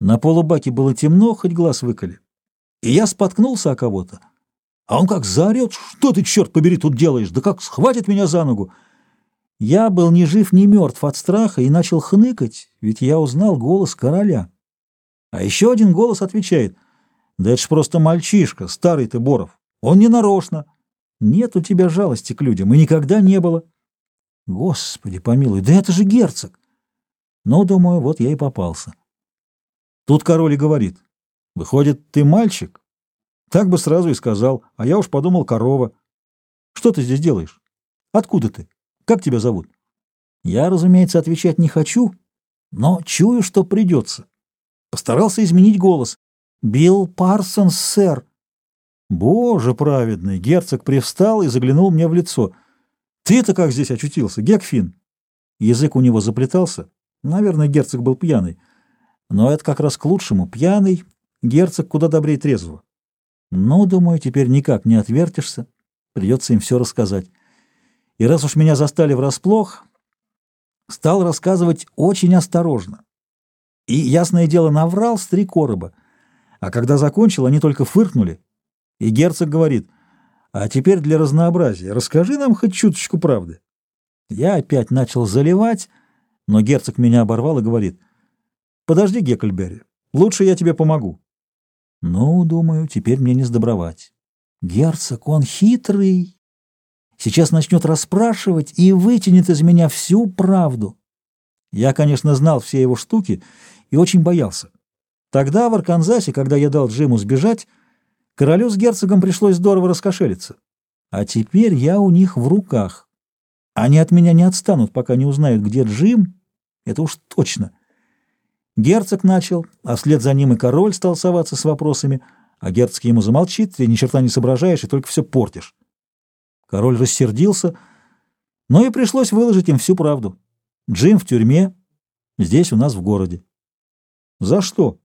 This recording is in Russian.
На полубаке было темно, хоть глаз выколи. И я споткнулся о кого-то. А он как заорет, что ты, черт побери, тут делаешь, да как схватит меня за ногу. Я был ни жив, ни мертв от страха и начал хныкать, ведь я узнал голос короля. А еще один голос отвечает, да это ж просто мальчишка, старый ты, Боров, он не нарочно. Нет у тебя жалости к людям, и никогда не было. Господи помилуй, да это же герцог. Но, думаю, вот я и попался. Тут король и говорит, выходит, ты мальчик? Так бы сразу и сказал, а я уж подумал, корова. Что ты здесь делаешь? Откуда ты? Как тебя зовут? Я, разумеется, отвечать не хочу, но чую, что придется. Постарался изменить голос. «Билл Парсонс, сэр». Боже праведный! Герцог привстал и заглянул мне в лицо. «Ты-то как здесь очутился, Гекфин?» Язык у него заплетался. Наверное, герцог был пьяный. Но это как раз к лучшему. Пьяный герцог куда добрее трезвого. Ну, думаю, теперь никак не отвертишься. Придется им все рассказать. И раз уж меня застали врасплох, стал рассказывать очень осторожно. И, ясное дело, наврал с три короба. А когда закончил, они только фыркнули. И герцог говорит, а теперь для разнообразия расскажи нам хоть чуточку правды. Я опять начал заливать, но герцог меня оборвал и говорит, подожди, Геккельберри, лучше я тебе помогу. Ну, думаю, теперь мне не сдобровать. Герцог, он хитрый. Сейчас начнет расспрашивать и вытянет из меня всю правду. Я, конечно, знал все его штуки и очень боялся. Тогда в Арканзасе, когда я дал Джиму сбежать, королю с герцогом пришлось здорово раскошелиться. А теперь я у них в руках. Они от меня не отстанут, пока не узнают, где Джим. Это уж точно. Герцог начал, а вслед за ним и король стал соваться с вопросами, а герцог ему замолчит, ты ни черта не соображаешь и только все портишь. Король рассердился, но и пришлось выложить им всю правду. Джим в тюрьме, здесь у нас в городе. За что?